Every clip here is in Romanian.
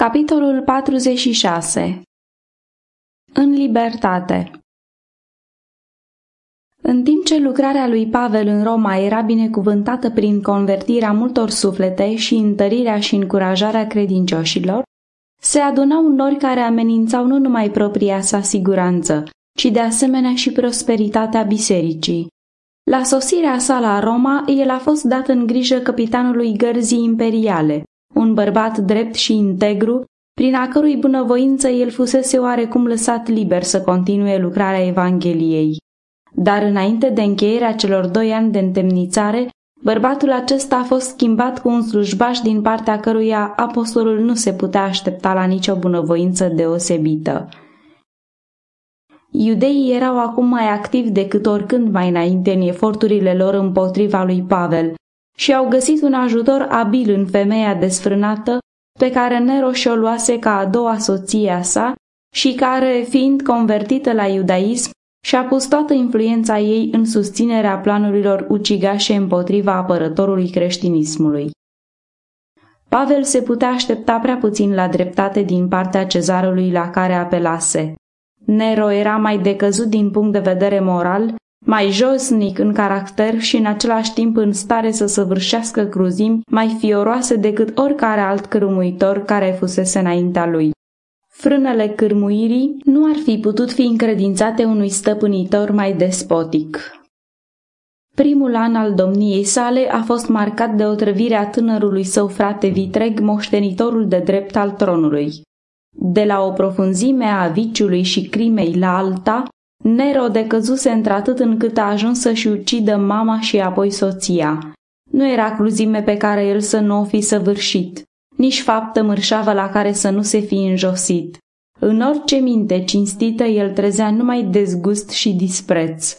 Capitolul 46 În libertate În timp ce lucrarea lui Pavel în Roma era binecuvântată prin convertirea multor suflete și întărirea și încurajarea credincioșilor, se adunau nori care amenințau nu numai propria sa siguranță, ci de asemenea și prosperitatea bisericii. La sosirea sa la Roma, el a fost dat în grijă capitanului gărzii imperiale, un bărbat drept și integru, prin a cărui bunăvoință el fusese oarecum lăsat liber să continue lucrarea Evangheliei. Dar înainte de încheierea celor doi ani de întemnițare, bărbatul acesta a fost schimbat cu un slujbaș din partea căruia apostolul nu se putea aștepta la nicio bunăvoință deosebită. Iudeii erau acum mai activi decât oricând mai înainte în eforturile lor împotriva lui Pavel, și au găsit un ajutor abil în femeia desfrânată pe care Neroș și-o luase ca a doua soție a sa și care, fiind convertită la iudaism, și-a pus toată influența ei în susținerea planurilor ucigașe împotriva apărătorului creștinismului. Pavel se putea aștepta prea puțin la dreptate din partea cezarului la care apelase. Nero era mai decăzut din punct de vedere moral mai josnic în caracter și în același timp în stare să săvârșească cruzimi mai fioroase decât oricare alt cârmuitor care fusese înaintea lui. Frânele cârmuirii nu ar fi putut fi încredințate unui stăpânitor mai despotic. Primul an al domniei sale a fost marcat de otrăvirea tânărului său frate Vitreg, moștenitorul de drept al tronului. De la o profunzime a viciului și crimei la alta, Nero decăzuse într-atât încât a ajuns să-și ucidă mama și apoi soția. Nu era cruzime pe care el să nu o fi săvârșit, nici faptă mărșavă la care să nu se fi înjosit. În orice minte cinstită el trezea numai dezgust și dispreț.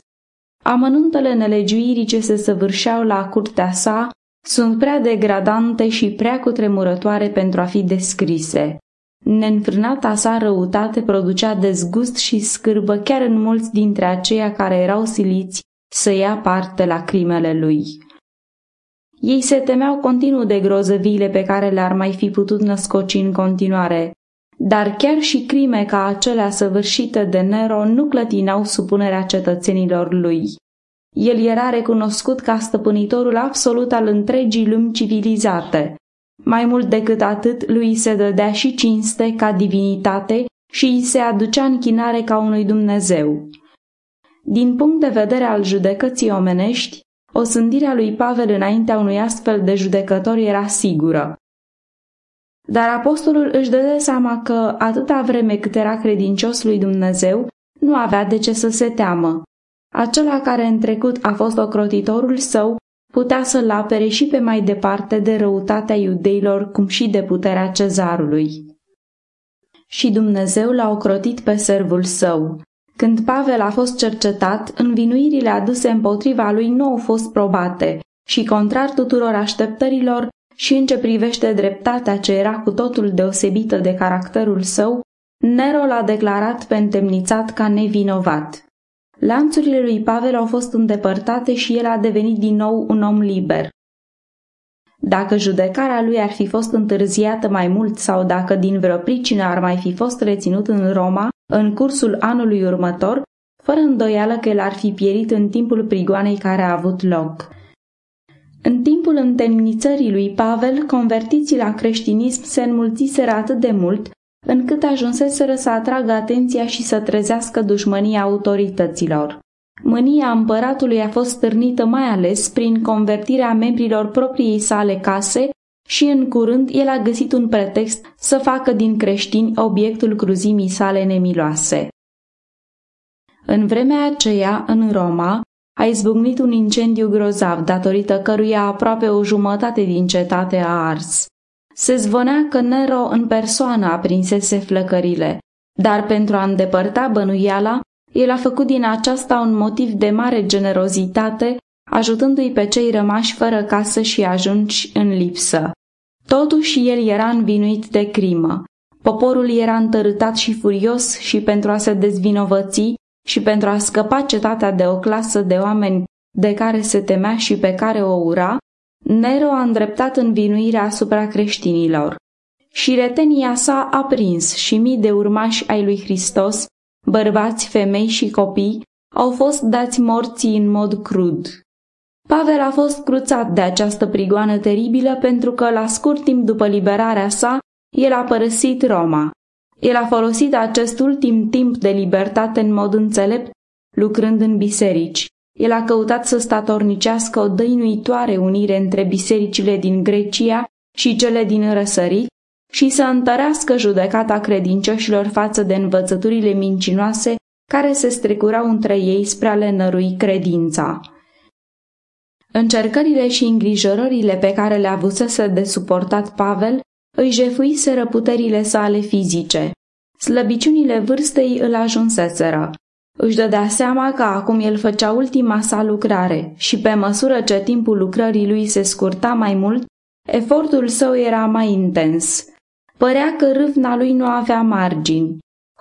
Amănuntele nelegiuirii ce se săvârșeau la curtea sa sunt prea degradante și prea cutremurătoare pentru a fi descrise. Neînfrânata sa răutate producea dezgust și scârbă chiar în mulți dintre aceia care erau siliți să ia parte la crimele lui. Ei se temeau continuu de grozăviile pe care le-ar mai fi putut născoci în continuare, dar chiar și crime ca acelea săvârșite de Nero nu clătinau supunerea cetățenilor lui. El era recunoscut ca stăpânitorul absolut al întregii lumi civilizate, mai mult decât atât, lui se dădea și cinste ca divinitate și îi se aducea închinare ca unui Dumnezeu. Din punct de vedere al judecății omenești, o sândirea lui Pavel înaintea unui astfel de judecător era sigură. Dar apostolul își dădea seama că, atâta vreme cât era credincios lui Dumnezeu, nu avea de ce să se teamă. Acela care în trecut a fost ocrotitorul său putea să-l apere și pe mai departe de răutatea iudeilor, cum și de puterea cezarului. Și Dumnezeu l-a ocrotit pe servul său. Când Pavel a fost cercetat, învinuirile aduse împotriva lui nu au fost probate și, contrar tuturor așteptărilor, și în ce privește dreptatea ce era cu totul deosebită de caracterul său, Nero l-a declarat pe întemnițat ca nevinovat. Lanțurile lui Pavel au fost îndepărtate și el a devenit din nou un om liber. Dacă judecarea lui ar fi fost întârziată mai mult sau dacă din vreo pricină ar mai fi fost reținut în Roma în cursul anului următor, fără îndoială că el ar fi pierit în timpul prigoanei care a avut loc. În timpul întemnițării lui Pavel, convertiții la creștinism se înmulțiseră atât de mult încât ajunseseră să atragă atenția și să trezească dușmănia autorităților. Mânia împăratului a fost stârnită mai ales prin convertirea membrilor propriei sale case și în curând el a găsit un pretext să facă din creștini obiectul cruzimii sale nemiloase. În vremea aceea, în Roma, a izbucnit un incendiu grozav datorită căruia aproape o jumătate din cetate a ars. Se zvonea că Nero în persoană aprinsese flăcările, dar pentru a îndepărta bănuiala, el a făcut din aceasta un motiv de mare generozitate, ajutându-i pe cei rămași fără casă și ajungi în lipsă. Totuși el era învinuit de crimă. Poporul era întărâtat și furios și pentru a se dezvinovăți și pentru a scăpa cetatea de o clasă de oameni de care se temea și pe care o ura, Nero a îndreptat învinuirea asupra creștinilor și retenia sa a prins și mii de urmași ai lui Hristos, bărbați, femei și copii, au fost dați morții în mod crud. Pavel a fost cruțat de această prigoană teribilă pentru că, la scurt timp după liberarea sa, el a părăsit Roma. El a folosit acest ultim timp de libertate în mod înțelept, lucrând în biserici. El a căutat să statornicească o dăinuitoare unire între bisericile din Grecia și cele din răsărit și să întărească judecata credincioșilor față de învățăturile mincinoase care se strecurau între ei spre a le nărui credința. Încercările și îngrijorările pe care le avusese de suportat Pavel îi jefuiseră puterile sale fizice. Slăbiciunile vârstei îl ajunseseră. Își dădea seama că acum el făcea ultima sa lucrare și pe măsură ce timpul lucrării lui se scurta mai mult, efortul său era mai intens. Părea că râvna lui nu avea margini.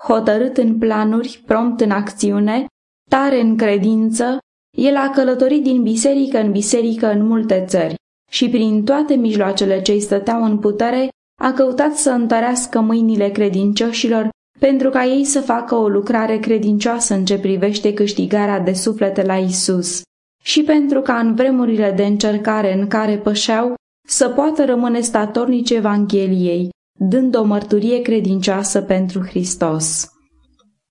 Hotărât în planuri, prompt în acțiune, tare în credință, el a călătorit din biserică în biserică în multe țări și prin toate mijloacele ce îi stăteau în putere, a căutat să întărească mâinile credincioșilor pentru ca ei să facă o lucrare credincioasă în ce privește câștigarea de suflete la Isus și pentru ca în vremurile de încercare în care pășeau să poată rămâne statornici Evangheliei, dând o mărturie credincioasă pentru Hristos.